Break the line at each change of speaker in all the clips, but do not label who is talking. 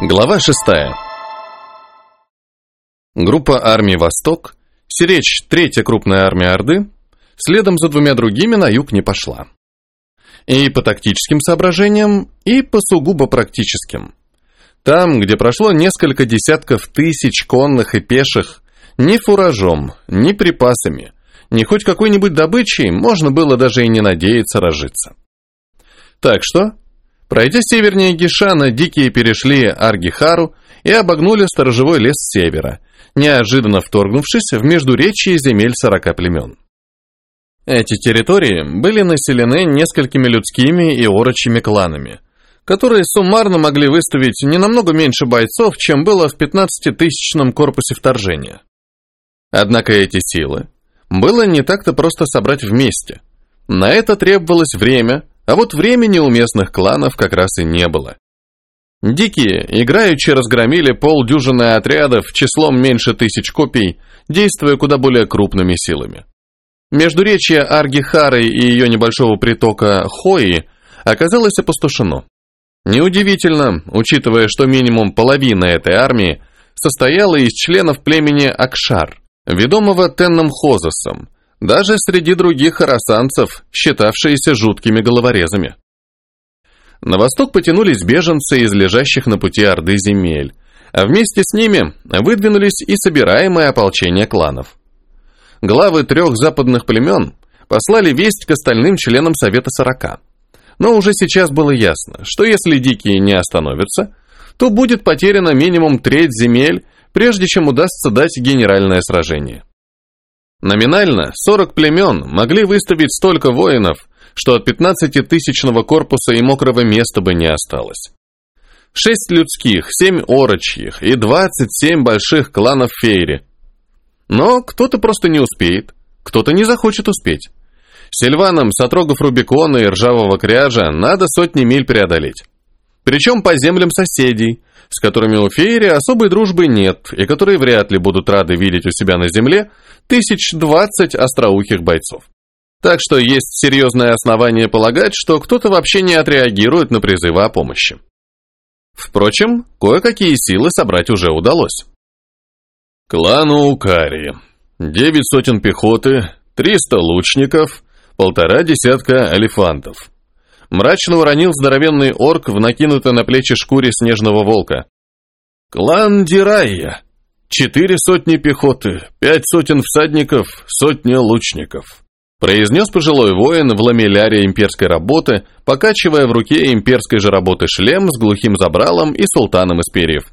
Глава 6. Группа армий «Восток», Сиречь, третья крупная армия Орды, следом за двумя другими на юг не пошла. И по тактическим соображениям, и по сугубо практическим. Там, где прошло несколько десятков тысяч конных и пеших, ни фуражом, ни припасами, ни хоть какой-нибудь добычей можно было даже и не надеяться разжиться. Так что, пройдя севернее Гишана, дикие перешли Аргихару и обогнули сторожевой лес севера, неожиданно вторгнувшись в междуречье земель сорока племен. Эти территории были населены несколькими людскими и орочьими кланами, которые суммарно могли выставить не намного меньше бойцов, чем было в 15-тысячном корпусе вторжения. Однако эти силы было не так-то просто собрать вместе. На это требовалось время, а вот времени у местных кланов как раз и не было. Дикие, играючи, разгромили полдюжины отрядов числом меньше тысяч копий, действуя куда более крупными силами. Междуречье Аргихары и ее небольшого притока Хои оказалось опустошено. Неудивительно, учитывая, что минимум половина этой армии состояла из членов племени Акшар, ведомого Тенном Хозасом, даже среди других харасанцев, считавшиеся жуткими головорезами. На восток потянулись беженцы из лежащих на пути Орды земель, а вместе с ними выдвинулись и собираемые ополчения кланов. Главы трех западных племен послали весть к остальным членам Совета Сорока. Но уже сейчас было ясно, что если дикие не остановятся, то будет потеряна минимум треть земель, прежде чем удастся дать генеральное сражение. Номинально 40 племен могли выставить столько воинов, что от 15-тысячного корпуса и мокрого места бы не осталось. Шесть людских, семь орочьих и 27 больших кланов Фейри. Но кто-то просто не успеет, кто-то не захочет успеть. Сильванам, сотрогов Рубикона и ржавого кряжа надо сотни миль преодолеть. Причем по землям соседей, с которыми у Фейри особой дружбы нет и которые вряд ли будут рады видеть у себя на земле тысяч двадцать остроухих бойцов. Так что есть серьезное основание полагать, что кто-то вообще не отреагирует на призывы о помощи. Впрочем, кое-какие силы собрать уже удалось. Клану Укари. Девять сотен пехоты, триста лучников, полтора десятка алифантов. Мрачно уронил здоровенный орк в накинутой на плечи шкуре снежного волка. Клан Дирайя. Четыре сотни пехоты, пять сотен всадников, сотня лучников. Произнес пожилой воин в ламеляре имперской работы, покачивая в руке имперской же работы шлем с глухим забралом и султаном из перьев.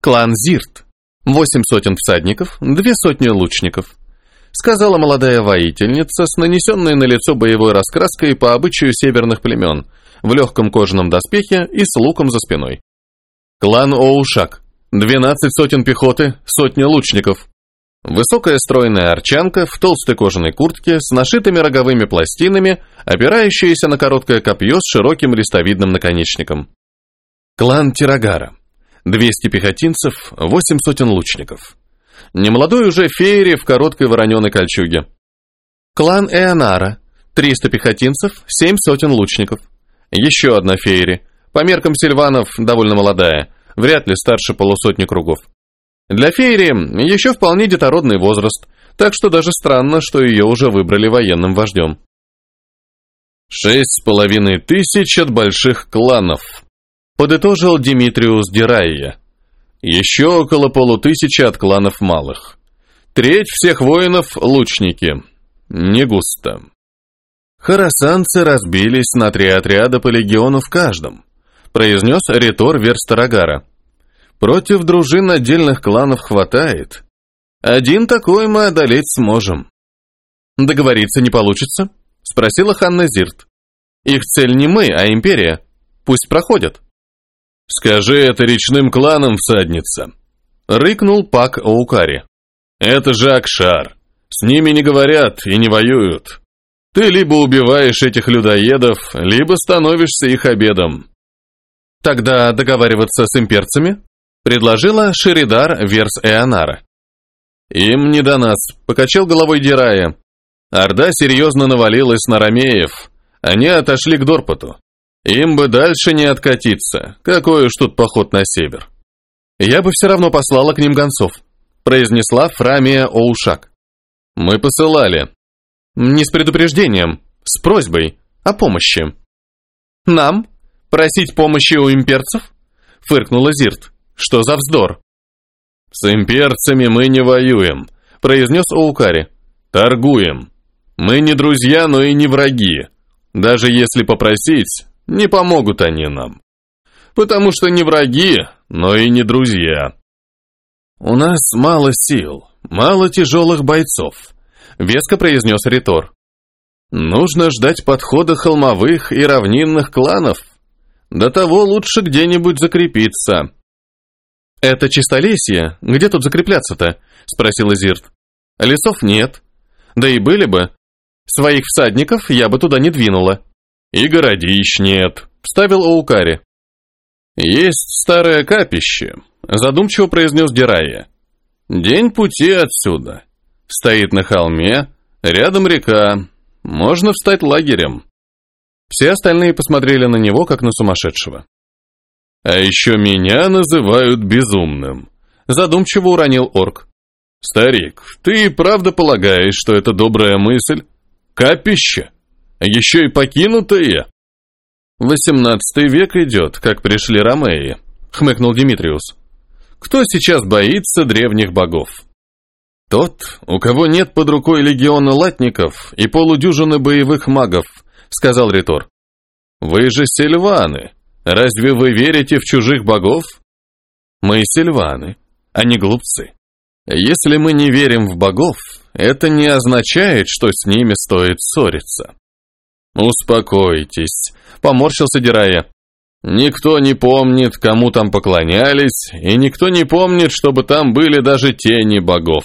Клан Зирт. Восемь сотен всадников, две сотни лучников сказала молодая воительница с нанесенной на лицо боевой раскраской по обычаю северных племен, в легком кожаном доспехе и с луком за спиной. Клан Оушак. Двенадцать сотен пехоты, сотня лучников. Высокая стройная арчанка в толстой кожаной куртке с нашитыми роговыми пластинами, опирающаяся на короткое копье с широким листовидным наконечником. Клан Тирагара. 200 пехотинцев, 8 сотен лучников. Немолодой уже феери в короткой вороненой кольчуге. Клан Эонара. 300 пехотинцев, 7 сотен лучников. Еще одна феери. По меркам сильванов довольно молодая, вряд ли старше полусотни кругов. Для феери еще вполне детородный возраст, так что даже странно, что ее уже выбрали военным вождем. Шесть с половиной тысяч от больших кланов, подытожил Димитриус Дирайя. Еще около полутысячи от кланов малых. Треть всех воинов — лучники. Не густо. Харасанцы разбились на три отряда по легиону в каждом, произнес ритор Верстарагара. Против дружин отдельных кланов хватает. Один такой мы одолеть сможем. Договориться не получится? Спросила Ханна Зирт. Их цель не мы, а империя. Пусть проходят. «Скажи это речным кланам, всадница!» — рыкнул Пак Оукари. «Это же Акшар. С ними не говорят и не воюют. Ты либо убиваешь этих людоедов, либо становишься их обедом». «Тогда договариваться с имперцами?» — предложила Шеридар Верс Эонара. «Им не до нас», — покачал головой Дирая. Орда серьезно навалилась на ромеев. Они отошли к Дорпоту. Им бы дальше не откатиться. Какой уж тут поход на север. Я бы все равно послала к ним гонцов, произнесла Фрамия Оушак. Мы посылали. Не с предупреждением, с просьбой о помощи. Нам? Просить помощи у имперцев? Фыркнула Зирт. Что за вздор? С имперцами мы не воюем, произнес Оукари. Торгуем. Мы не друзья, но и не враги. Даже если попросить, не помогут они нам. Потому что не враги, но и не друзья. У нас мало сил, мало тяжелых бойцов, веско произнес Ритор. Нужно ждать подхода холмовых и равнинных кланов. До того лучше где-нибудь закрепиться. Это чистолесье, где тут закрепляться-то? спросила Зирт. Лесов нет. Да и были бы. Своих всадников я бы туда не двинула. И городищ нет, вставил Оукари. Есть старое капище, задумчиво произнес Дирая. День пути отсюда. Стоит на холме, рядом река. Можно встать лагерем. Все остальные посмотрели на него, как на сумасшедшего. А еще меня называют безумным, задумчиво уронил орк. Старик, ты правда полагаешь, что это добрая мысль? Капище? Еще и покинутые? Восемнадцатый век идет, как пришли ромеи, хмыкнул Димитриус. Кто сейчас боится древних богов? Тот, у кого нет под рукой легиона латников и полудюжины боевых магов, сказал Ритор. Вы же сильваны. Разве вы верите в чужих богов? Мы сильваны, а не глупцы. Если мы не верим в богов, это не означает, что с ними стоит ссориться. Успокойтесь, поморщился Дирая. Никто не помнит, кому там поклонялись, и никто не помнит, чтобы там были даже тени богов.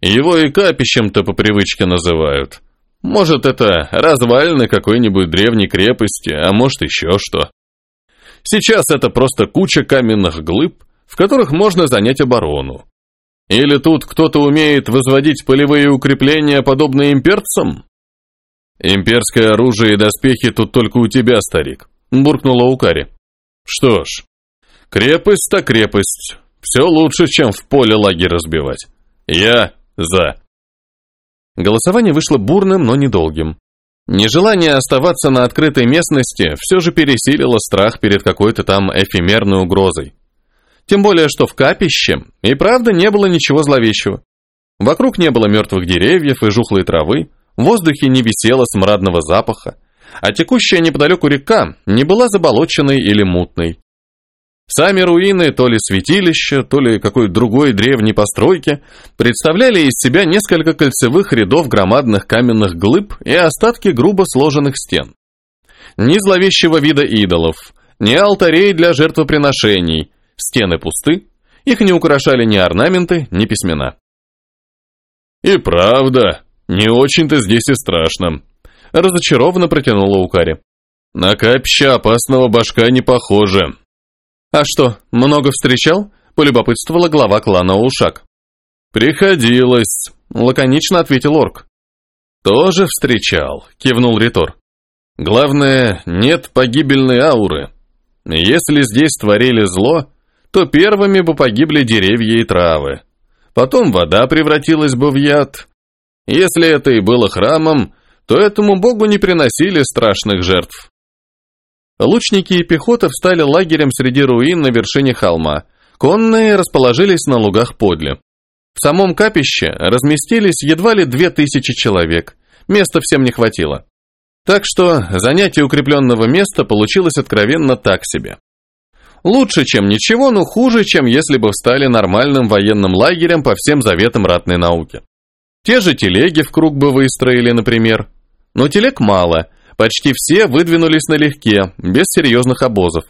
Его и капищем-то по привычке называют. Может, это развалины какой-нибудь древней крепости, а может, еще что. Сейчас это просто куча каменных глыб, в которых можно занять оборону. Или тут кто-то умеет возводить полевые укрепления, подобные имперцам? Имперское оружие и доспехи тут только у тебя, старик, буркнула Укари. Что ж, крепость так крепость. Все лучше, чем в поле лагерь разбивать. Я за. Голосование вышло бурным, но недолгим. Нежелание оставаться на открытой местности все же пересилило страх перед какой-то там эфемерной угрозой. Тем более, что в капище и правда не было ничего зловещего. Вокруг не было мертвых деревьев и жухлой травы, в воздухе не висело смрадного запаха, а текущая неподалеку река не была заболоченной или мутной. Сами руины, то ли святилища, то ли какой другой древней постройки, представляли из себя несколько кольцевых рядов громадных каменных глыб и остатки грубо сложенных стен. Ни зловещего вида идолов, ни алтарей для жертвоприношений, стены пусты, их не украшали ни орнаменты, ни письмена. «И правда, не очень-то здесь и страшно», — разочарованно протянула Укари. «На капище опасного башка не похоже». «А что, много встречал?» — полюбопытствовала глава клана Ушак. «Приходилось», — лаконично ответил орк. «Тоже встречал», — кивнул Ритор. «Главное, нет погибельной ауры. Если здесь творили зло, то первыми бы погибли деревья и травы. Потом вода превратилась бы в яд. Если это и было храмом, то этому богу не приносили страшных жертв. Лучники и пехота встали лагерем среди руин на вершине холма. Конные расположились на лугах подле. В самом капище разместились едва ли две тысячи человек. Места всем не хватило. Так что занятие укрепленного места получилось откровенно так себе. Лучше, чем ничего, но хуже, чем если бы встали нормальным военным лагерем по всем заветам ратной науки. Те же телеги в круг бы выстроили, например. Но телег мало, почти все выдвинулись налегке, без серьезных обозов.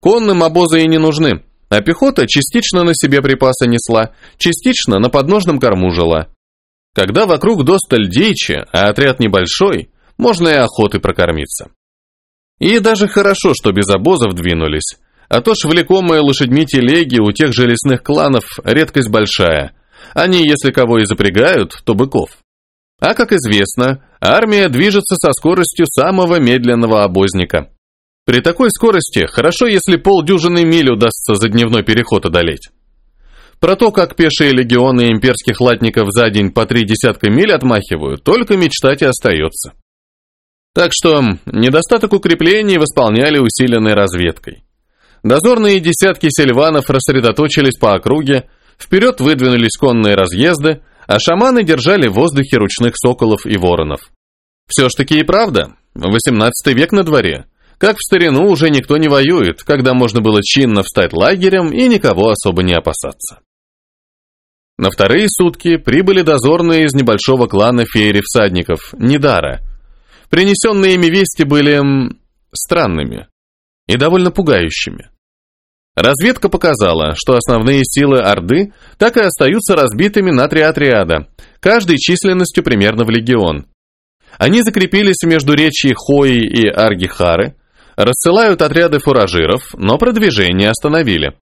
Конным обозы и не нужны, а пехота частично на себе припасы несла, частично на подножном корму жила. Когда вокруг досталь дичи, а отряд небольшой, можно и охоты прокормиться. И даже хорошо, что без обозов двинулись, а то ж влекомые лошадьми телеги у тех же лесных кланов редкость большая. Они, если кого и запрягают, то быков. А как известно, армия движется со скоростью самого медленного обозника. При такой скорости хорошо, если полдюжины миль удастся за дневной переход одолеть. Про то, как пешие легионы имперских латников за день по три десятка миль отмахивают, только мечтать и остается. Так что недостаток укреплений восполняли усиленной разведкой. Дозорные десятки сельванов рассредоточились по округе, вперед выдвинулись конные разъезды, а шаманы держали в воздухе ручных соколов и воронов. Все ж таки и правда, 18 век на дворе. Как в старину уже никто не воюет, когда можно было чинно встать лагерем и никого особо не опасаться. На вторые сутки прибыли дозорные из небольшого клана феери-всадников, Нидара. Принесенные ими вести были... Странными и довольно пугающими. Разведка показала, что основные силы Орды так и остаются разбитыми на три отряда, каждый численностью примерно в легион. Они закрепились между речи Хои и Аргихары, рассылают отряды фуражиров, но продвижение остановили.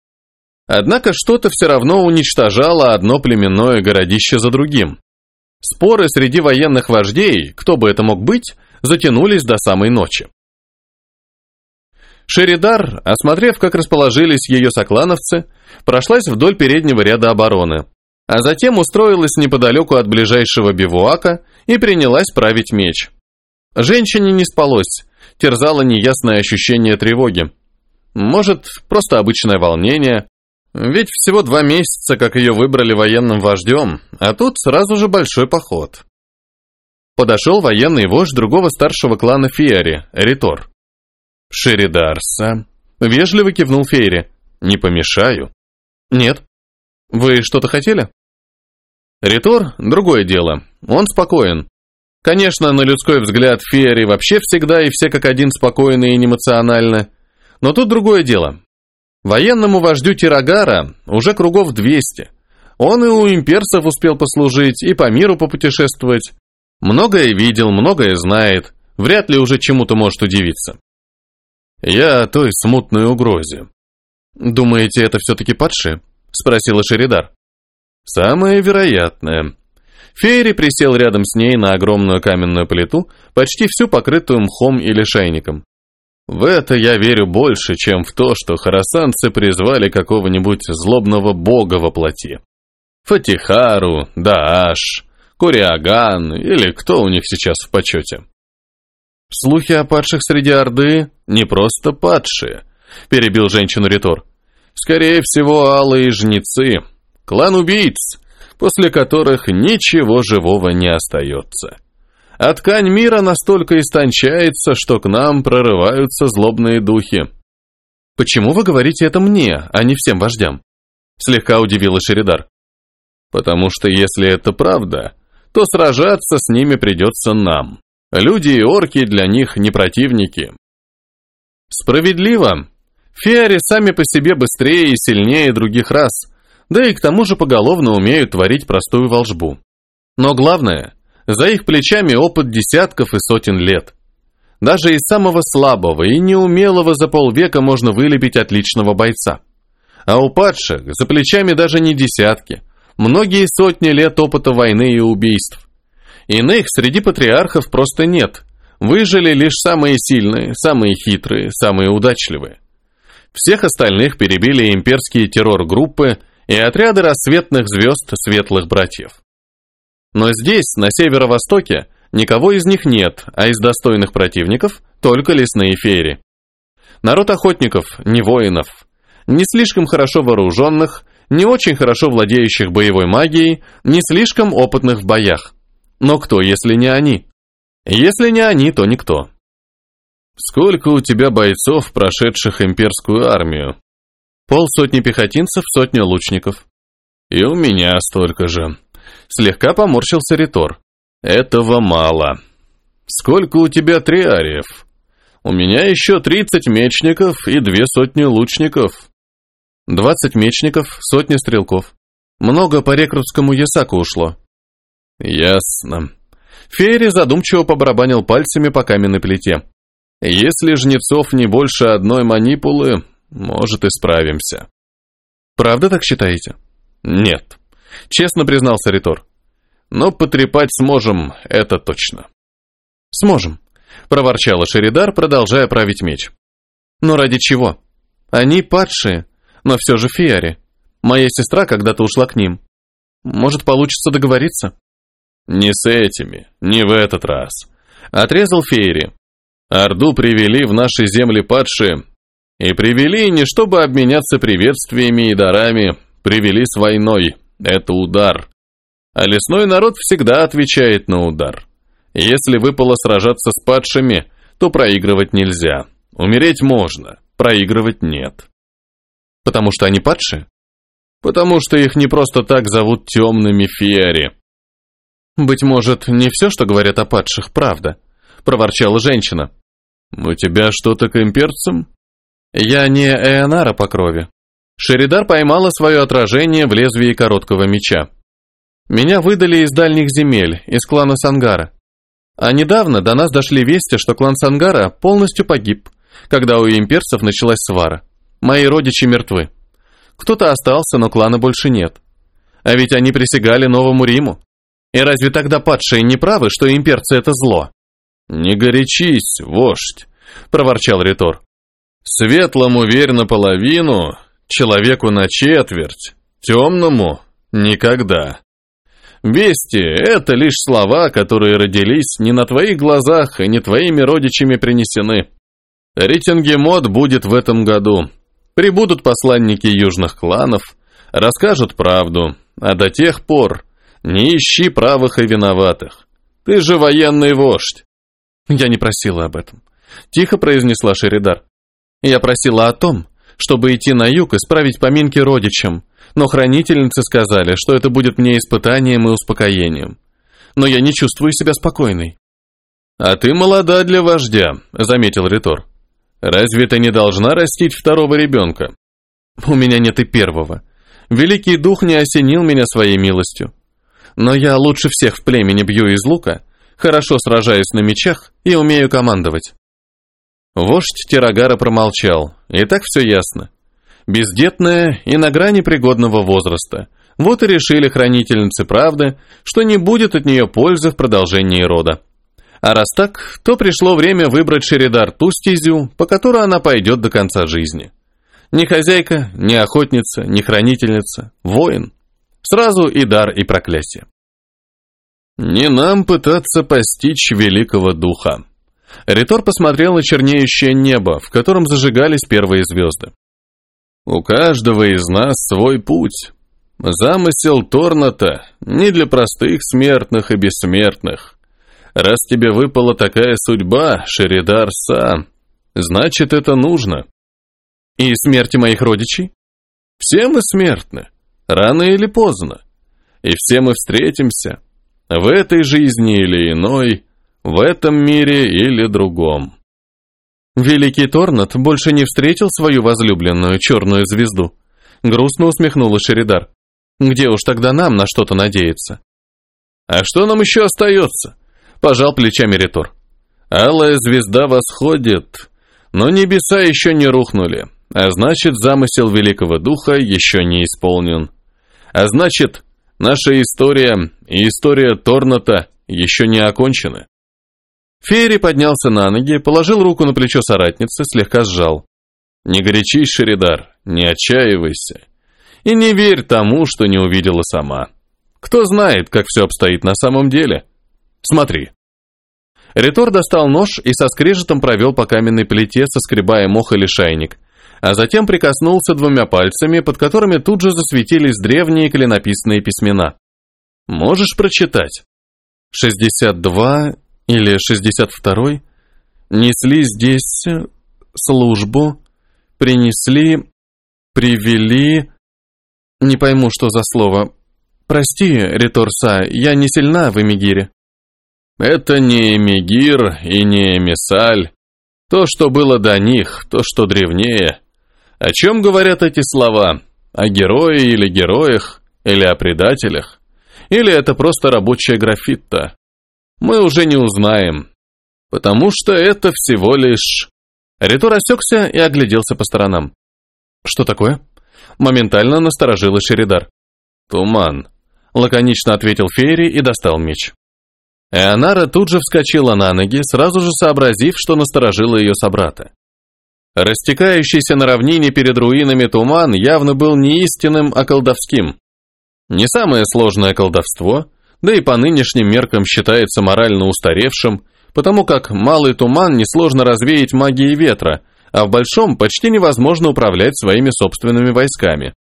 Однако что-то все равно уничтожало одно племенное городище за другим. Споры среди военных вождей, кто бы это мог быть, затянулись до самой ночи. Шеридар, осмотрев, как расположились ее соклановцы, прошлась вдоль переднего ряда обороны, а затем устроилась неподалеку от ближайшего бивуака и принялась править меч. Женщине не спалось, терзало неясное ощущение тревоги. Может, просто обычное волнение, ведь всего два месяца, как ее выбрали военным вождем, а тут сразу же большой поход. Подошел военный вождь другого старшего клана Фиари, Ритор. «Шеридарса», — вежливо кивнул Фейри. «Не помешаю». «Нет». «Вы что-то хотели?» Ритор — другое дело. Он спокоен. Конечно, на людской взгляд Фейри вообще всегда и все как один спокойны и неэмоциональны. Но тут другое дело. Военному вождю Тирагара уже кругов 200. Он и у имперцев успел послужить, и по миру попутешествовать. Многое видел, многое знает. Вряд ли уже чему-то может удивиться. «Я о той смутной угрозе». «Думаете, это все-таки падшие?» — спросила Шеридар. «Самое вероятное». Фейри присел рядом с ней на огромную каменную плиту, почти всю покрытую мхом или шайником. В это я верю больше, чем в то, что харасанцы призвали какого-нибудь злобного бога во плоти. Фатихару, Дааш, Куриаган или кто у них сейчас в почете. Слухи о падших среди Орды не просто падшие, перебил женщину Ритор. Скорее всего, алые жнецы, клан убийц, после которых ничего живого не остается. А ткань мира настолько истончается, что к нам прорываются злобные духи. Почему вы говорите это мне, а не всем вождям? Слегка удивила Шеридар. Потому что если это правда, то сражаться с ними придется нам. Люди и орки для них не противники. Справедливо. Феари сами по себе быстрее и сильнее других рас, да и к тому же поголовно умеют творить простую волжбу. Но главное, за их плечами опыт десятков и сотен лет. Даже из самого слабого и неумелого за полвека можно вылепить отличного бойца. А у падших за плечами даже не десятки, многие сотни лет опыта войны и убийств. Иных среди патриархов просто нет. Выжили лишь самые сильные, самые хитрые, самые удачливые. Всех остальных перебили имперские террор-группы и отряды рассветных звезд светлых братьев. Но здесь, на северо-востоке, никого из них нет, а из достойных противников только лесные феери. Народ охотников, не воинов. Не слишком хорошо вооруженных, не очень хорошо владеющих боевой магией, не слишком опытных в боях. Но кто, если не они? Если не они, то никто. Сколько у тебя бойцов, прошедших имперскую армию? Полсотни пехотинцев, сотня лучников. И у меня столько же. Слегка поморщился Ритор. Этого мало. Сколько у тебя триариев? У меня еще тридцать мечников и две сотни лучников. Двадцать мечников, сотня стрелков. Много по рекрутскому ясаку ушло. Ясно. Ферри задумчиво побарабанил пальцами по каменной плите. Если жнецов не больше одной манипулы, может и справимся. Правда так считаете? Нет. Честно признался Ритор. Но потрепать сможем, это точно. Сможем, проворчала Шеридар, продолжая править меч. Но ради чего? Они падшие, но все же фиари. Моя сестра когда-то ушла к ним. Может, получится договориться?
Не с этими, не в этот раз. Отрезал Фейри. Орду привели в наши земли падшие. И привели не чтобы обменяться приветствиями и дарами, привели с войной. Это удар. А лесной народ всегда отвечает на удар. Если выпало сражаться с падшими, то проигрывать нельзя. Умереть можно, проигрывать нет.
Потому что они падшие?
Потому что их не просто так зовут темными фиари.
Быть может, не все, что говорят о падших, правда, проворчала женщина.
У тебя что-то к имперцам?
Я не Эонара по крови. Шеридар поймала свое отражение в лезвии короткого меча. Меня выдали из дальних земель, из клана Сангара. А недавно до нас дошли вести, что клан Сангара полностью погиб, когда у имперцев началась свара. Мои родичи мертвы. Кто-то остался, но клана больше нет. А ведь они присягали Новому Риму. И разве тогда падшие не правы, что имперцы это зло?
Не горячись, вождь, проворчал Ритор. Светлому верь наполовину, человеку на четверть, темному никогда. Вести — это лишь слова, которые родились не на твоих глазах и не твоими родичами принесены. Риттингемот будет в этом году. Прибудут посланники южных кланов, расскажут правду, а до тех пор не ищи правых и виноватых. Ты же военный вождь.
Я не просила об этом. Тихо произнесла Шеридар. Я просила о том, чтобы идти на юг и справить поминки родичам, но хранительницы сказали, что это будет мне испытанием и успокоением. Но я не чувствую себя спокойной.
«А ты молода для вождя», — заметил Ритор. «Разве ты не должна растить второго ребенка?»
«У меня нет и первого. Великий дух не осенил меня своей милостью. Но я лучше всех в племени бью из лука, хорошо сражаюсь на мечах и умею командовать». Вождь Тирагара промолчал, и так все ясно. Бездетная и на грани пригодного возраста. Вот и решили хранительницы правды, что не будет от нее пользы в продолжении рода. А раз так, то пришло время выбрать Шеридар ту стезю, по которой она пойдет до конца жизни. Не хозяйка, не охотница, не хранительница, воин. Сразу и дар, и проклятие.
Не нам пытаться постичь великого духа.
Ритор посмотрел на чернеющее небо, в котором зажигались первые звезды.
У каждого из нас свой путь. Замысел Торната не для простых смертных и бессмертных. Раз тебе выпала такая судьба, Шеридар Са, значит, это нужно.
И смерти моих родичей?
Все мы смертны, рано или поздно. И все мы встретимся, в этой жизни или иной, в этом мире или другом.
Великий Торнат больше не встретил свою возлюбленную черную звезду. Грустно усмехнула Шеридар. Где уж тогда нам на что-то надеяться?
А что нам еще остается? Пожал плечами Ритор. Алая звезда восходит, но небеса еще не рухнули, а значит замысел Великого Духа еще не исполнен. А значит, наша история и история Торната еще не окончены.
Ферри поднялся на ноги, положил руку на плечо соратницы, слегка сжал.
«Не горячись, Шеридар, не отчаивайся. И не верь тому, что не увидела сама. Кто знает, как все обстоит на самом деле. Смотри».
Ритор достал нож и со скрежетом провел по каменной плите, соскребая мох или шайник, а затем прикоснулся двумя пальцами, под которыми тут же засветились древние клинописные письмена. «Можешь прочитать?» «Шестьдесят два или 62-й, несли здесь службу, принесли, привели... Не пойму, что за слово. Прости, Риторса, я не сильна в Эмигире.
Это не Эмигир и не Эмисаль. То, что было до них, то, что древнее. О чем говорят эти слова? О герое или героях? Или о предателях? Или это просто рабочая графитта? мы уже не узнаем, потому что это всего лишь...»
Ритор осекся и огляделся по сторонам. «Что такое?» Моментально насторожила Шеридар.
«Туман», —
лаконично ответил Фейри и достал меч. Эонара тут же вскочила на ноги, сразу же сообразив, что насторожила ее собрата. Растекающийся на равнине перед руинами туман явно был не истинным, а колдовским. Не самое сложное колдовство, да и по нынешним меркам считается морально устаревшим, потому как малый туман несложно развеять магией ветра, а в большом почти невозможно управлять своими собственными войсками.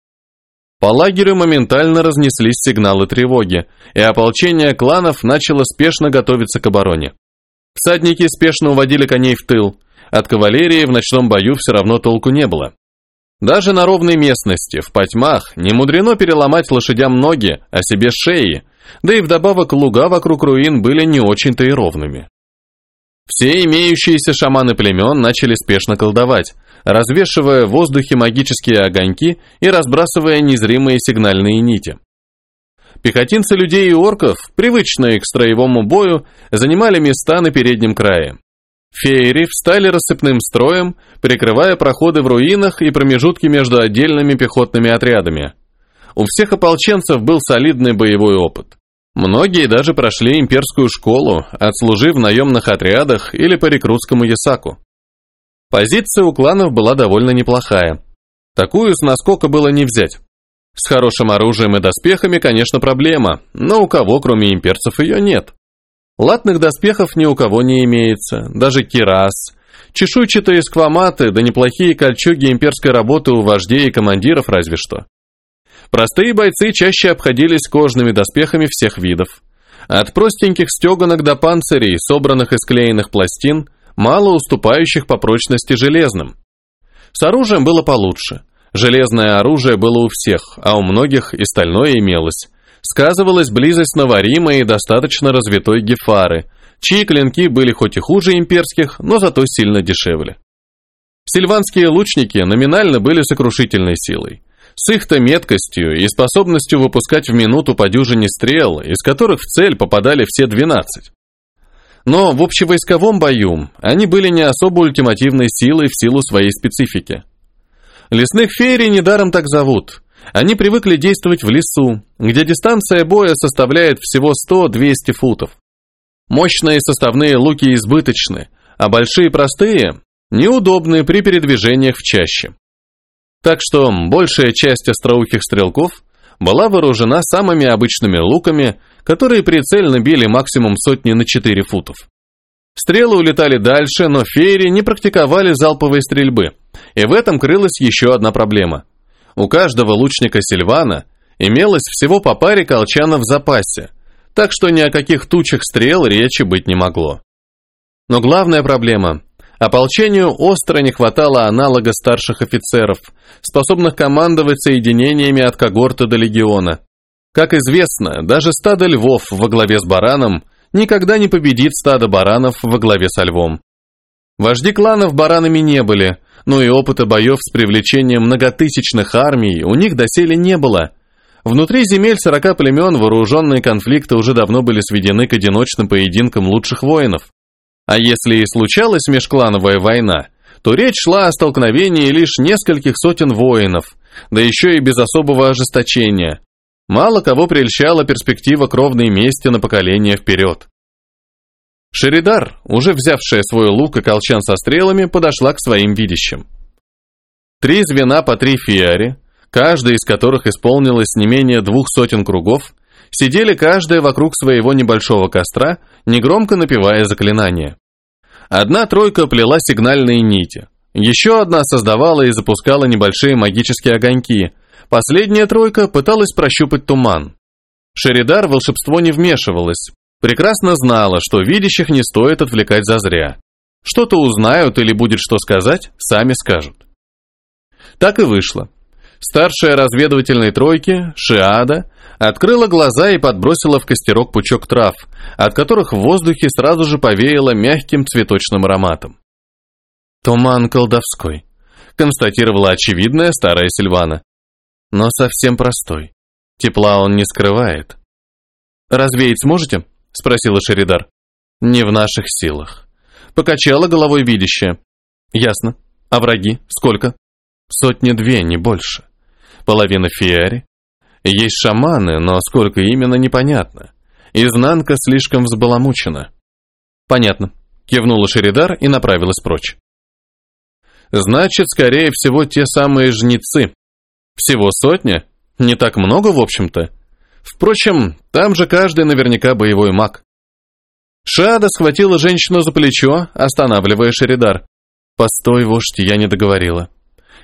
По лагерю моментально разнеслись сигналы тревоги, и ополчение кланов начало спешно готовиться к обороне. Всадники спешно уводили коней в тыл, от кавалерии в ночном бою все равно толку не было. Даже на ровной местности, в потьмах, не мудрено переломать лошадям ноги, а себе шеи, да и вдобавок луга вокруг руин были не очень-то и ровными. Все имеющиеся шаманы племен начали спешно колдовать, развешивая в воздухе магические огоньки и разбрасывая незримые сигнальные нити. Пехотинцы людей и орков, привычные к строевому бою, занимали места на переднем крае. Феери встали рассыпным строем, прикрывая проходы в руинах и промежутки между отдельными пехотными отрядами. У всех ополченцев был солидный боевой опыт. Многие даже прошли имперскую школу, отслужив в наемных отрядах или по рекрутскому ясаку. Позиция у кланов была довольно неплохая. Такую с наскока было не взять. С хорошим оружием и доспехами, конечно, проблема, но у кого, кроме имперцев, ее нет. Латных доспехов ни у кого не имеется, даже кирас. Чешуйчатые скваматы, да неплохие кольчуги имперской работы у вождей и командиров разве что. Простые бойцы чаще обходились кожными доспехами всех видов. От простеньких стеганок до панцирей, собранных из клеенных пластин, мало уступающих по прочности железным. С оружием было получше. Железное оружие было у всех, а у многих и стальное имелось сказывалась близость Наварима и достаточно развитой Гефары, чьи клинки были хоть и хуже имперских, но зато сильно дешевле. Сильванские лучники номинально были сокрушительной силой. С их-то меткостью и способностью выпускать в минуту по дюжине стрел, из которых в цель попадали все 12. Но в общевойсковом бою они были не особо ультимативной силой в силу своей специфики. Лесных феерий недаром так зовут – они привыкли действовать в лесу, где дистанция боя составляет всего 100-200 футов. Мощные составные луки избыточны, а большие простые – неудобны при передвижениях в чаще. Так что большая часть остроухих стрелков была вооружена самыми обычными луками, которые прицельно били максимум сотни на 4 футов. Стрелы улетали дальше, но феери не практиковали залповой стрельбы, и в этом крылась еще одна проблема – у каждого лучника Сильвана имелось всего по паре колчанов в запасе, так что ни о каких тучах стрел речи быть не могло. Но главная проблема – ополчению остро не хватало аналога старших офицеров, способных командовать соединениями от когорта до легиона. Как известно, даже стадо львов во главе с бараном никогда не победит стадо баранов во главе со львом. Вожди кланов баранами не были, но и опыта боев с привлечением многотысячных армий у них доселе не было. Внутри земель сорока племен вооруженные конфликты уже давно были сведены к одиночным поединкам лучших воинов. А если и случалась межклановая война, то речь шла о столкновении лишь нескольких сотен воинов, да еще и без особого ожесточения. Мало кого прельщала перспектива кровной мести на поколение вперед. Шеридар, уже взявшая свой лук и колчан со стрелами, подошла к своим видящим. Три звена по три фиари, каждая из которых исполнилось не менее двух сотен кругов, сидели каждая вокруг своего небольшого костра, негромко напевая заклинания. Одна тройка плела сигнальные нити, еще одна создавала и запускала небольшие магические огоньки, последняя тройка пыталась прощупать туман. Шеридар волшебство не вмешивалась, Прекрасно знала, что видящих не стоит отвлекать зазря. Что-то узнают или будет что сказать, сами скажут. Так и вышло. Старшая разведывательной тройки, Шиада, открыла глаза и подбросила в костерок пучок трав, от которых в воздухе сразу же повеяло мягким цветочным ароматом. «Туман колдовской», — констатировала очевидная старая Сильвана. «Но совсем простой. Тепла он не скрывает. Развеять сможете?» — спросила Шеридар. «Не в наших силах». Покачала головой видящая. «Ясно. А враги? Сколько?» «Сотни-две, не больше. Половина фиари. Есть шаманы, но сколько именно, непонятно. Изнанка слишком взбаламучена». «Понятно», — кивнула Шеридар и направилась прочь. Значит, скорее всего, те самые жнецы. Всего сотня? Не так много, в общем-то. Впрочем, там же каждый наверняка боевой маг. Шада схватила женщину за плечо, останавливая Шеридар. «Постой, вождь, я не договорила.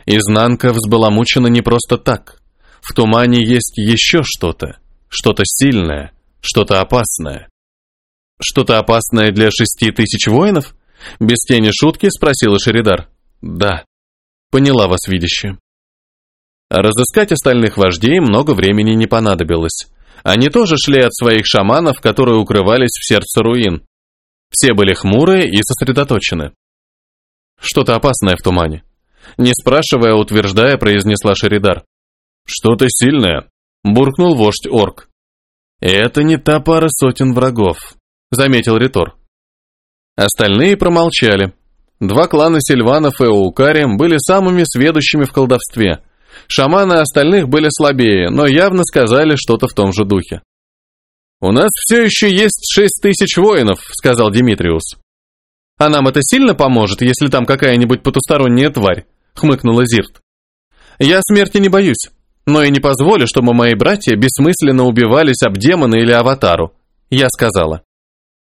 Изнанка взбаламучена не просто так. В тумане есть еще что-то. Что-то сильное, что-то опасное». «Что-то опасное для шести тысяч воинов?» Без тени шутки спросила Шеридар. «Да». Поняла вас, видящая. Разыскать остальных вождей много времени не понадобилось. Они тоже шли от своих шаманов, которые укрывались в сердце руин. Все были хмурые и сосредоточены. Что-то опасное в тумане. Не спрашивая, утверждая, произнесла Шеридар. «Что-то сильное», — буркнул вождь орк. «Это не та пара сотен врагов», — заметил Ритор. Остальные промолчали. Два клана Сильванов и Аукари были самыми сведущими в колдовстве — Шаманы остальных были слабее, но явно сказали что-то в том же духе. «У нас все еще есть шесть тысяч воинов», — сказал Димитриус. «А нам это сильно поможет, если там какая-нибудь потусторонняя тварь?» — хмыкнула Зирт. «Я смерти не боюсь, но и не позволю, чтобы мои братья бессмысленно убивались об демона или аватару», — я сказала.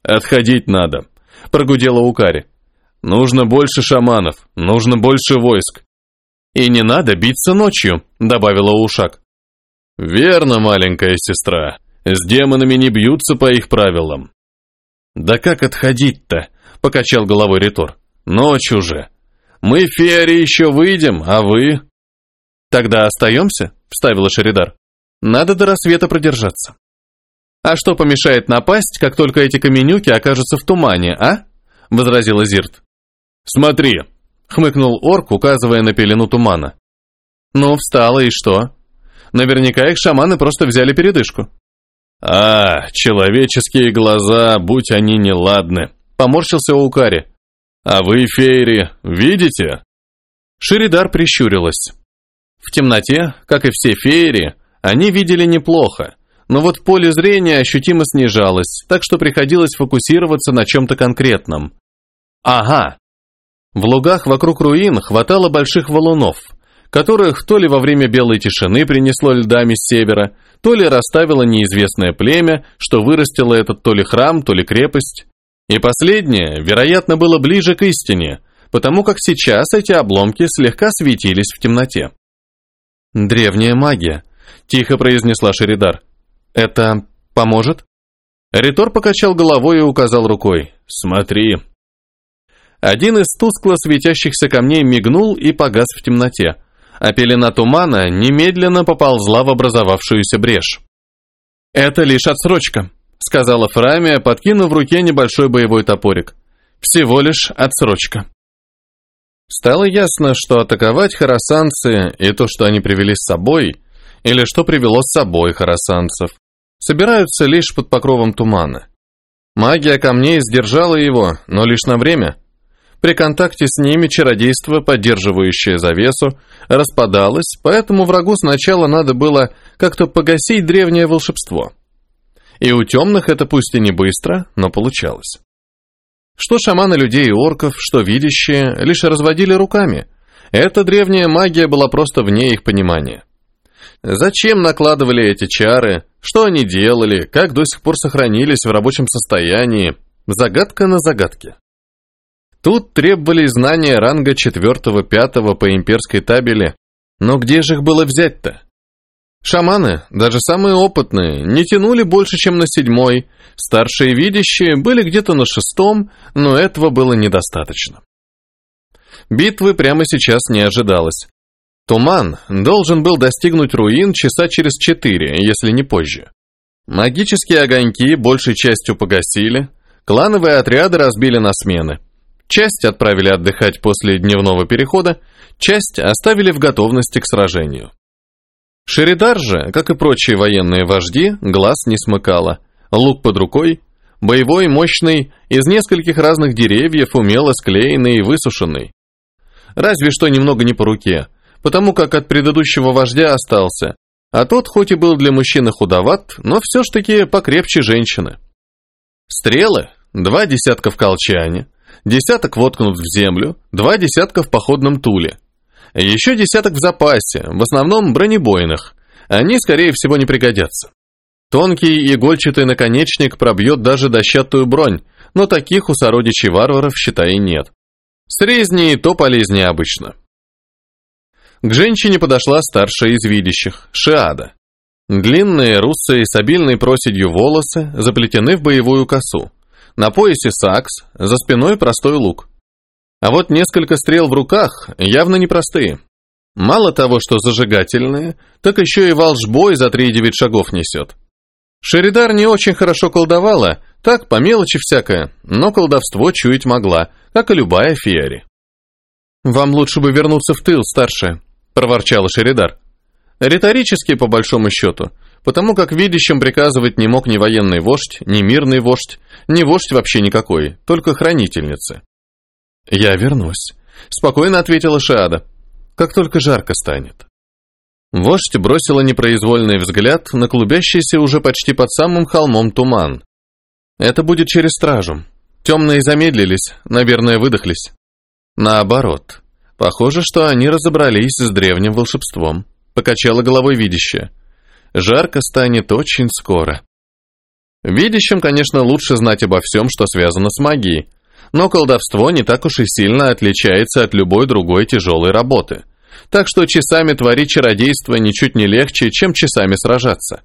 «Отходить надо», — прогудела Укари. «Нужно больше шаманов, нужно больше войск. «И не надо биться ночью», — добавила Ушак. «Верно, маленькая сестра. С демонами не бьются по их правилам». «Да как отходить-то?» — покачал головой Ритор. «Ночь уже. Мы, Феари, еще выйдем, а вы...» «Тогда остаемся?» — вставила Шеридар. «Надо до рассвета продержаться». «А что помешает напасть, как только эти каменюки окажутся в тумане, а?» — возразила Зирт. «Смотри», хмыкнул орк, указывая на пелену тумана. Ну, встала и что? Наверняка их шаманы просто взяли передышку. А, человеческие глаза, будь они неладны, поморщился Укари. А вы, фейри, видите? Ширидар прищурилась. В темноте, как и все феери, они видели неплохо, но вот поле зрения ощутимо снижалось, так что приходилось фокусироваться на чем-то конкретном. Ага, в лугах вокруг руин хватало больших валунов, которых то ли во время белой тишины принесло льдами с севера, то ли расставило неизвестное племя, что вырастило этот то ли храм, то ли крепость. И последнее, вероятно, было ближе к истине, потому как сейчас эти обломки слегка светились в темноте. «Древняя магия», — тихо произнесла Шеридар. «Это поможет?» Ритор покачал головой и указал рукой. «Смотри, один из тускло светящихся камней мигнул и погас в темноте, а пелена тумана немедленно поползла в образовавшуюся брешь. «Это лишь отсрочка», — сказала Фрамия, подкинув в руке небольшой боевой топорик. «Всего лишь отсрочка». Стало ясно, что атаковать харасанцы и то, что они привели с собой, или что привело с собой харасанцев, собираются лишь под покровом тумана. Магия камней сдержала его, но лишь на время — при контакте с ними чародейство, поддерживающее завесу, распадалось, поэтому врагу сначала надо было как-то погасить древнее волшебство. И у темных это пусть и не быстро, но получалось. Что шаманы людей и орков, что видящие, лишь разводили руками. Эта древняя магия была просто вне их понимания. Зачем накладывали эти чары, что они делали, как до сих пор сохранились в рабочем состоянии, загадка на загадке. Тут требовались знания ранга 4-5 по имперской табели, но где же их было взять-то? Шаманы, даже самые опытные, не тянули больше, чем на седьмой, старшие видящие были где-то на шестом, но этого было недостаточно. Битвы прямо сейчас не ожидалось. Туман должен был достигнуть руин часа через четыре, если не позже. Магические огоньки большей частью погасили, клановые отряды разбили на смены. Часть отправили отдыхать после дневного перехода, часть оставили в готовности к сражению. Шеридар же, как и прочие военные вожди, глаз не смыкала. Лук под рукой, боевой, мощный, из нескольких разных деревьев, умело склеенный и высушенный. Разве что немного не по руке, потому как от предыдущего вождя остался, а тот хоть и был для мужчины худоват, но все ж таки покрепче женщины. Стрелы, два десятка в колчане, десяток воткнут в землю, два десятка в походном туле. Еще десяток в запасе, в основном бронебойных. Они, скорее всего, не пригодятся. Тонкий игольчатый наконечник пробьет даже дощатую бронь, но таких у сородичей варваров, считай, нет. Срезни то полезнее обычно. К женщине подошла старшая из видящих, Шиада. Длинные, русые, с обильной проседью волосы заплетены в боевую косу. На поясе сакс, за спиной простой лук. А вот несколько стрел в руках явно непростые. Мало того, что зажигательные, так еще и волжбой за три девять шагов несет. Шеридар не очень хорошо колдовала, так, по мелочи всякое, но колдовство чуять могла, как и любая феяри. «Вам лучше бы вернуться в тыл, старшая», — проворчала Шеридар. Риторически, по большому счету, потому как видящим приказывать не мог ни военный вождь, ни мирный вождь, ни вождь вообще никакой, только хранительницы. «Я вернусь», — спокойно ответила Шиада, — «как только жарко станет». Вождь бросила непроизвольный взгляд на клубящийся уже почти под самым холмом туман. «Это будет через стражу. Темные замедлились, наверное, выдохлись». «Наоборот. Похоже, что они разобрались с древним волшебством», — покачала головой видящая. «Жарко станет очень скоро». Видящим, конечно, лучше знать обо всем, что связано с магией, но колдовство не так уж и сильно отличается от любой другой тяжелой работы. Так что часами творить чародейство ничуть не легче, чем часами сражаться.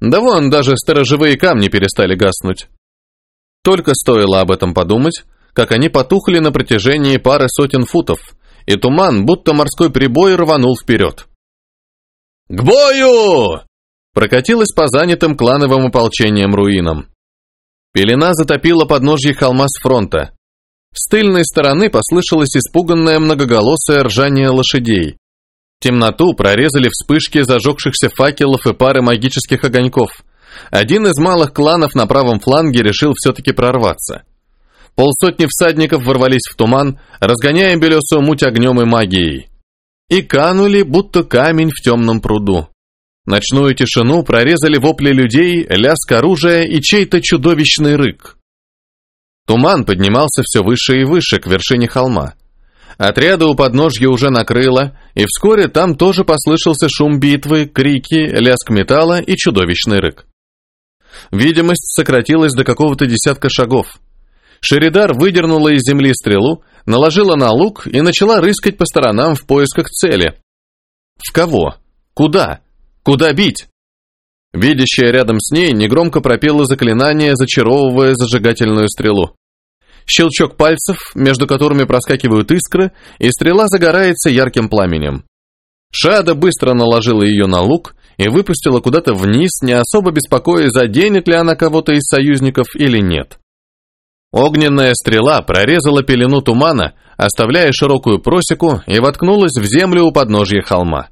Да вон, даже сторожевые камни перестали гаснуть. Только стоило об этом подумать, как они потухли на протяжении пары сотен футов, и туман, будто морской прибой, рванул вперед. «К бою!» Прокатилась по занятым клановым ополчением руинам. Пелена затопила подножье холма с фронта. С тыльной стороны послышалось испуганное многоголосое ржание лошадей. Темноту прорезали вспышки зажегшихся факелов и пары магических огоньков. Один из малых кланов на правом фланге решил все-таки прорваться. Полсотни всадников ворвались в туман, разгоняя белесую муть огнем и магией. И канули, будто камень в темном пруду. Ночную тишину прорезали вопли людей, лязг оружия и чей-то чудовищный рык. Туман поднимался все выше и выше к вершине холма. Отряды у подножья уже накрыло, и вскоре там тоже послышался шум битвы, крики, лязг металла и чудовищный рык. Видимость сократилась до какого-то десятка шагов. Шеридар выдернула из земли стрелу, наложила на лук и начала рыскать по сторонам в поисках цели. В кого? Куда? Куда бить? Видящая рядом с ней негромко пропела заклинание, зачаровывая зажигательную стрелу. Щелчок пальцев, между которыми проскакивают искры, и стрела загорается ярким пламенем. Шада быстро наложила ее на лук и выпустила куда-то вниз, не особо беспокоясь, заденет ли она кого-то из союзников или нет. Огненная стрела прорезала пелену тумана, оставляя широкую просеку, и воткнулась в землю у подножья холма.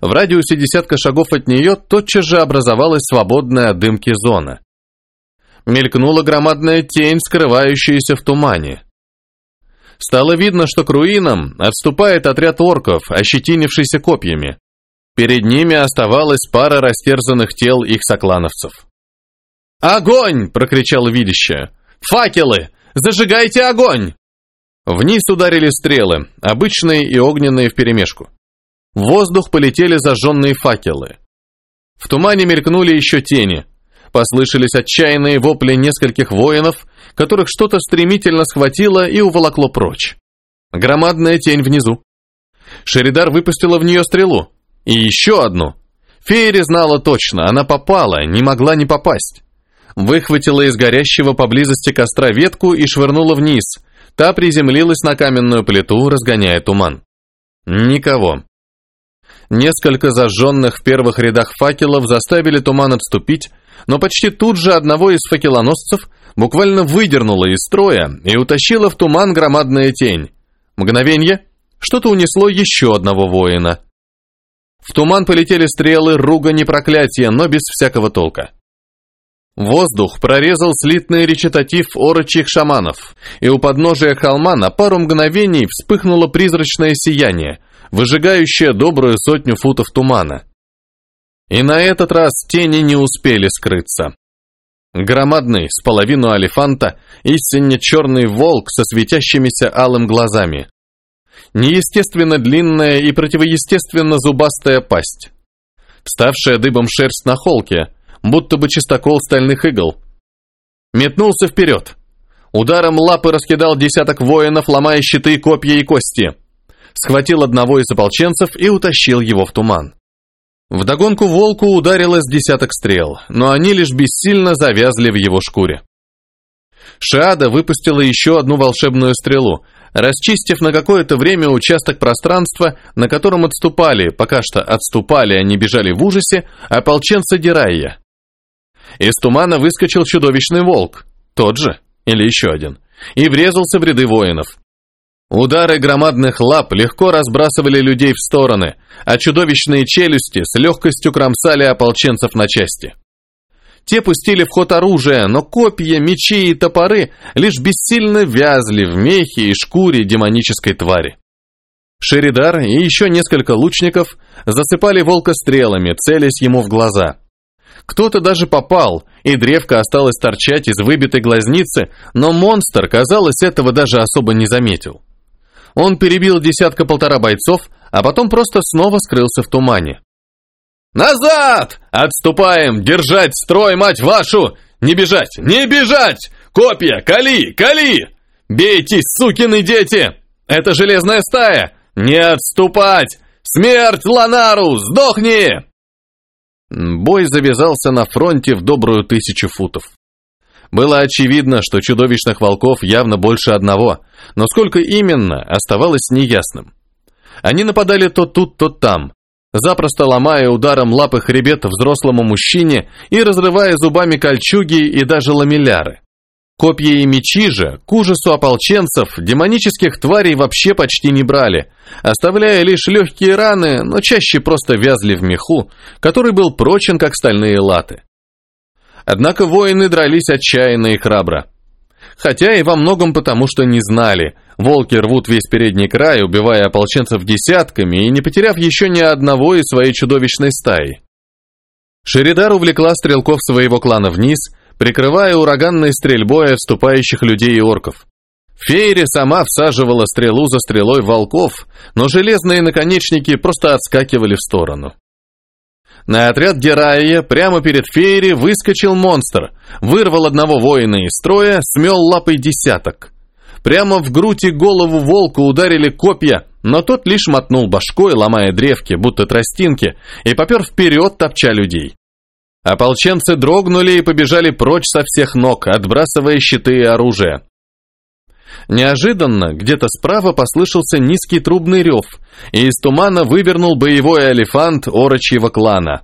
В радиусе десятка шагов от нее тотчас же образовалась свободная дымки зона. Мелькнула громадная тень, скрывающаяся в тумане. Стало видно, что к руинам отступает отряд орков, ощетинившийся копьями. Перед ними оставалась пара растерзанных тел их соклановцев. «Огонь!» — прокричал видящее. «Факелы! Зажигайте огонь!» Вниз ударили стрелы, обычные и огненные вперемешку. В воздух полетели зажженные факелы. В тумане мелькнули еще тени. Послышались отчаянные вопли нескольких воинов, которых что-то стремительно схватило и уволокло прочь. Громадная тень внизу. Шеридар выпустила в нее стрелу. И еще одну. Фейри знала точно, она попала, не могла не попасть. Выхватила из горящего поблизости костра ветку и швырнула вниз. Та приземлилась на каменную плиту, разгоняя туман. Никого. Несколько зажженных в первых рядах факелов заставили туман отступить, но почти тут же одного из факелоносцев буквально выдернуло из строя и утащило в туман громадная тень. Мгновенье, что-то унесло еще одного воина. В туман полетели стрелы, ругань и проклятия, но без всякого толка. Воздух прорезал слитный речитатив орочих шаманов, и у подножия холма на пару мгновений вспыхнуло призрачное сияние, выжигающая добрую сотню футов тумана. И на этот раз тени не успели скрыться. Громадный, с половину алифанта, истинно черный волк со светящимися алым глазами. Неестественно длинная и противоестественно зубастая пасть. Ставшая дыбом шерсть на холке, будто бы чистокол стальных игл. Метнулся вперед. Ударом лапы раскидал десяток воинов, ломая щиты, копья и кости. Схватил одного из ополченцев и утащил его в туман. Вдогонку волку ударилось десяток стрел, но они лишь бессильно завязли в его шкуре. Шиада выпустила еще одну волшебную стрелу, расчистив на какое-то время участок пространства, на котором отступали, пока что отступали, они бежали в ужасе, ополченцы Дирайя. Из тумана выскочил чудовищный волк, тот же, или еще один, и врезался в ряды воинов. Удары громадных лап легко разбрасывали людей в стороны, а чудовищные челюсти с легкостью кромсали ополченцев на части. Те пустили в ход оружие, но копья, мечи и топоры лишь бессильно вязли в мехе и шкуре демонической твари. Шеридар и еще несколько лучников засыпали волка стрелами, целясь ему в глаза. Кто-то даже попал, и древко осталось торчать из выбитой глазницы, но монстр, казалось, этого даже особо не заметил. Он перебил десятка-полтора бойцов, а потом просто снова скрылся в тумане. «Назад! Отступаем! Держать строй, мать вашу! Не бежать! Не бежать! Копья! Кали! Кали! Бейтесь, сукины дети! Это железная стая! Не отступать! Смерть Ланару! Сдохни!» Бой завязался на фронте в добрую тысячу футов. Было очевидно, что чудовищных волков явно больше одного, но сколько именно, оставалось неясным. Они нападали то тут, то там, запросто ломая ударом лапы хребет взрослому мужчине и разрывая зубами кольчуги и даже ламелляры. Копья и мечи же, к ужасу ополченцев, демонических тварей вообще почти не брали, оставляя лишь легкие раны, но чаще просто вязли в меху, который был прочен, как стальные латы. Однако воины дрались отчаянно и храбро. Хотя и во многом потому, что не знали. Волки рвут весь передний край, убивая ополченцев десятками и не потеряв еще ни одного из своей чудовищной стаи. Шеридар увлекла стрелков своего клана вниз, прикрывая ураганной стрельбой отступающих людей и орков. Фейри сама всаживала стрелу за стрелой волков, но железные наконечники просто отскакивали в сторону. На отряд Герая прямо перед Фейри выскочил монстр, вырвал одного воина из строя, смел лапой десяток. Прямо в грудь и голову волку ударили копья, но тот лишь мотнул башкой, ломая древки, будто тростинки, и попер вперед, топча людей. Ополченцы дрогнули и побежали прочь со всех ног, отбрасывая щиты и оружие. Неожиданно где-то справа послышался низкий трубный рев, и из тумана вывернул боевой элефант орочьего клана.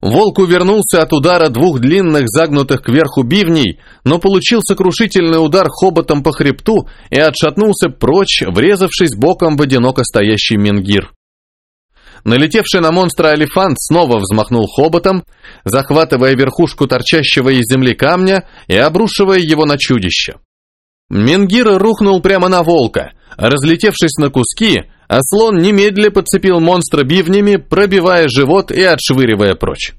Волк увернулся от удара двух длинных загнутых кверху бивней, но получил сокрушительный удар хоботом по хребту и отшатнулся прочь, врезавшись боком в одиноко стоящий менгир. Налетевший на монстра элефант снова взмахнул хоботом, захватывая верхушку торчащего из земли камня и обрушивая его на чудище. Менгир рухнул прямо на волка. Разлетевшись на куски, а слон немедля подцепил монстра бивнями, пробивая живот и отшвыривая прочь.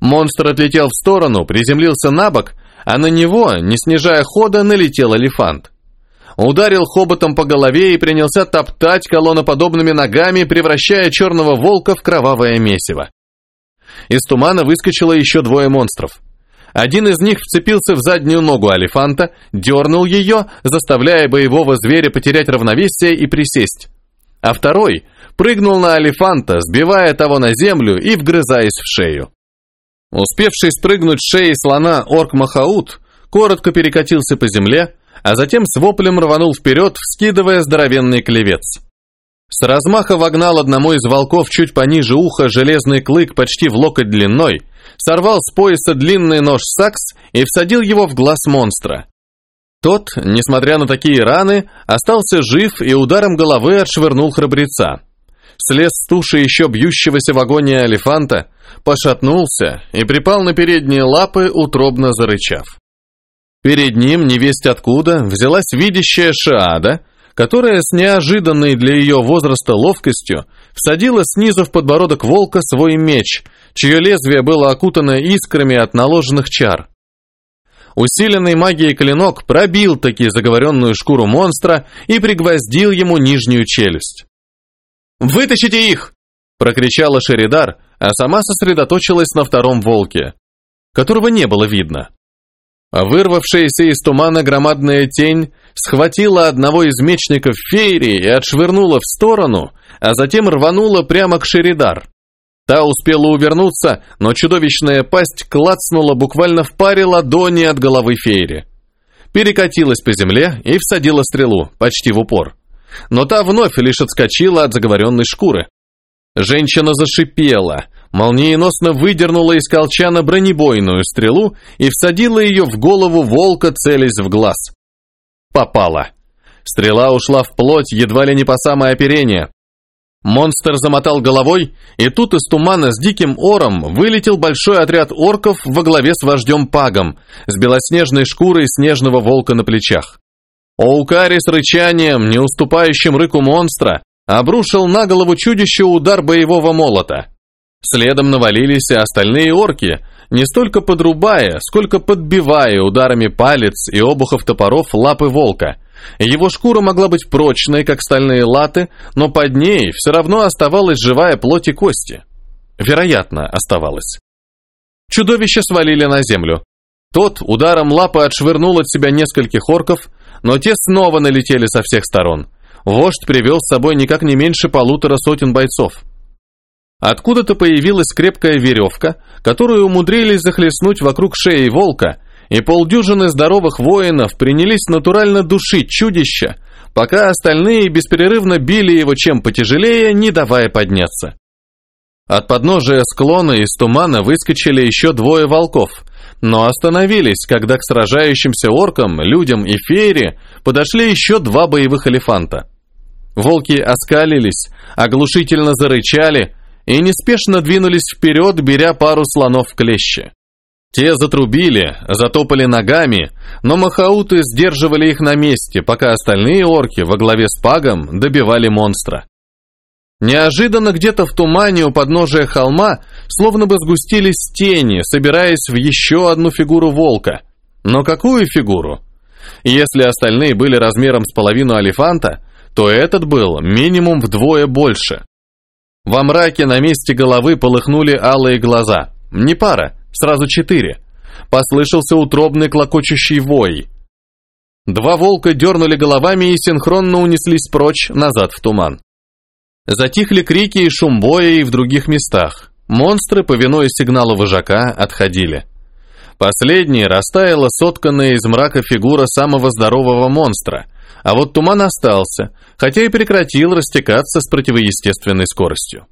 Монстр отлетел в сторону, приземлился на бок, а на него, не снижая хода, налетел элефант. Ударил хоботом по голове и принялся топтать колонноподобными ногами, превращая черного волка в кровавое месиво. Из тумана выскочило еще двое монстров. Один из них вцепился в заднюю ногу алифанта, дернул ее, заставляя боевого зверя потерять равновесие и присесть. А второй прыгнул на алифанта, сбивая того на землю и вгрызаясь в шею. Успевший спрыгнуть с шеи слона орк Махаут коротко перекатился по земле, а затем с воплем рванул вперед, вскидывая здоровенный клевец. С размаха вогнал одному из волков чуть пониже уха железный клык почти в локоть длиной, сорвал с пояса длинный нож-сакс и всадил его в глаз монстра. Тот, несмотря на такие раны, остался жив и ударом головы отшвырнул храбреца. Слез с туши еще бьющегося в агонии элефанта, пошатнулся и припал на передние лапы, утробно зарычав. Перед ним, невесть откуда, взялась видящая Шаада, которая с неожиданной для ее возраста ловкостью всадила снизу в подбородок волка свой меч, чье лезвие было окутано искрами от наложенных чар. Усиленный магией клинок пробил таки заговоренную шкуру монстра и пригвоздил ему нижнюю челюсть. «Вытащите их!» – прокричала Шеридар, а сама сосредоточилась на втором волке, которого не было видно. Вырвавшаяся из тумана громадная тень схватила одного из мечников Фейри и отшвырнула в сторону, а затем рванула прямо к Шеридар. Та успела увернуться, но чудовищная пасть клацнула буквально в паре ладони от головы Фейри. Перекатилась по земле и всадила стрелу, почти в упор. Но та вновь лишь отскочила от заговоренной шкуры. Женщина зашипела, молниеносно выдернула из колчана бронебойную стрелу и всадила ее в голову волка, целясь в глаз. Попала. Стрела ушла в плоть едва ли не по самое оперение, Монстр замотал головой, и тут из тумана с диким ором вылетел большой отряд орков во главе с вождем Пагом, с белоснежной шкурой снежного волка на плечах. Оукари с рычанием, не уступающим рыку монстра, обрушил на голову чудище удар боевого молота. Следом навалились и остальные орки, не столько подрубая, сколько подбивая ударами палец и обухов топоров лапы волка – его шкура могла быть прочной, как стальные латы, но под ней все равно оставалась живая плоть и кости. Вероятно, оставалась. Чудовище свалили на землю. Тот ударом лапы отшвырнул от себя нескольких орков, но те снова налетели со всех сторон. Вождь привел с собой никак не меньше полутора сотен бойцов. Откуда-то появилась крепкая веревка, которую умудрились захлестнуть вокруг шеи волка, и полдюжины здоровых воинов принялись натурально душить чудища, пока остальные бесперерывно били его чем потяжелее, не давая подняться. От подножия склона из тумана выскочили еще двое волков, но остановились, когда к сражающимся оркам, людям и феере подошли еще два боевых элефанта. Волки оскалились, оглушительно зарычали и неспешно двинулись вперед, беря пару слонов в клещи. Те затрубили, затопали ногами, но махауты сдерживали их на месте, пока остальные орки во главе с Пагом добивали монстра. Неожиданно где-то в тумане у подножия холма словно бы сгустились тени, собираясь в еще одну фигуру волка. Но какую фигуру? Если остальные были размером с половину алифанта, то этот был минимум вдвое больше. Во мраке на месте головы полыхнули алые глаза. Не пара, Сразу четыре. Послышался утробный клокочущий вой. Два волка дернули головами и синхронно унеслись прочь, назад в туман. Затихли крики и шум боя и в других местах. Монстры, повинуясь сигналу вожака, отходили. Последней растаяла сотканная из мрака фигура самого здорового монстра, а вот туман остался, хотя и прекратил растекаться с противоестественной скоростью.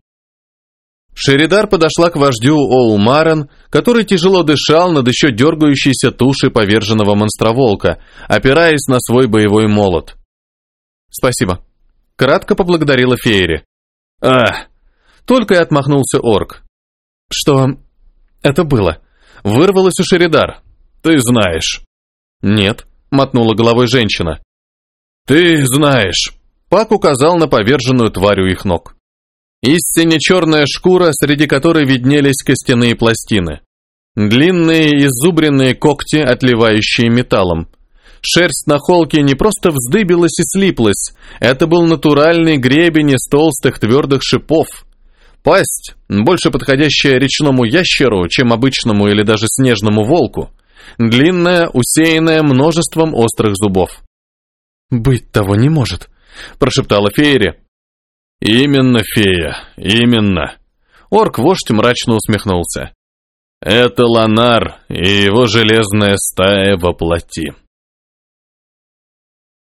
Шеридар подошла к вождю Оумарен, который тяжело дышал над еще дергающейся тушей поверженного монстроволка, опираясь на свой боевой молот. «Спасибо», — кратко поблагодарила Фейри. «Ах!» — только и отмахнулся орк. «Что это было?» — вырвалось у Шеридар. «Ты знаешь». «Нет», — мотнула головой женщина. «Ты знаешь», — Пак указал на поверженную тварь у их ног. Истинно черная шкура, среди которой виднелись костяные пластины. Длинные изубренные когти, отливающие металлом. Шерсть на холке не просто вздыбилась и слиплась, это был натуральный гребень из толстых твердых шипов. Пасть, больше подходящая речному ящеру, чем обычному или даже снежному волку. Длинная, усеянная множеством острых зубов. «Быть того не может», – прошептала Фейри. «Именно, фея, именно!» Орк-вождь мрачно усмехнулся. «Это Ланар и его железная стая во плоти».